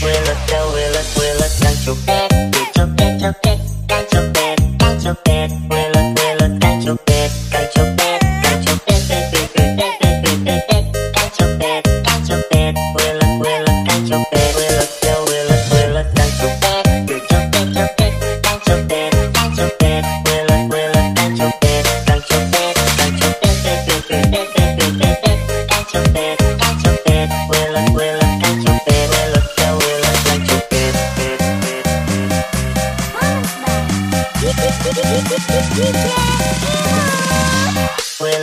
Willet, tell Willet, Willet, dan copet, copet, copet, dan copet, dan copet, Willet. Will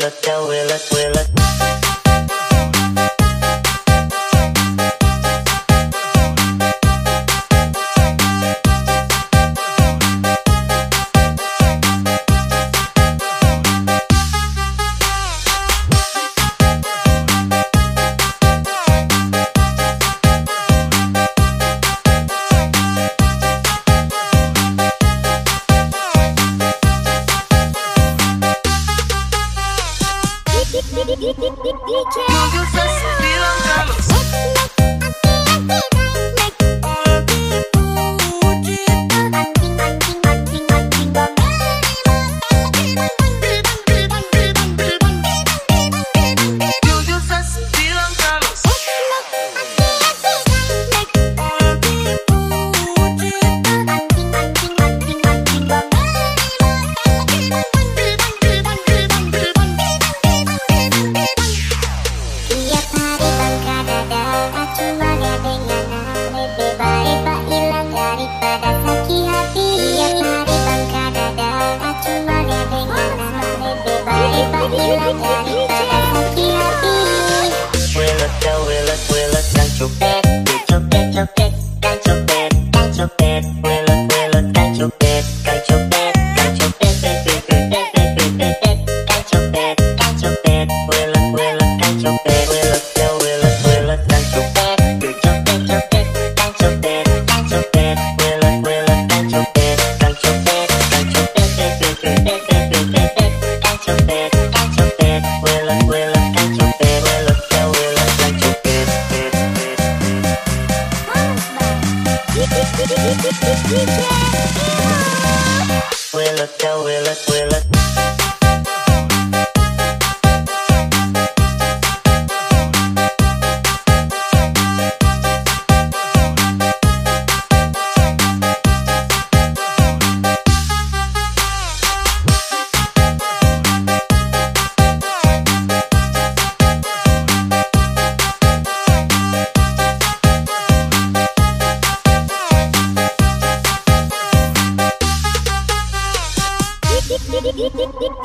it, will it, will it? Yo, yo, yo, yo, yo, cuma gandengan We'll look, we'll look, we'll look. Nunca se olvidan de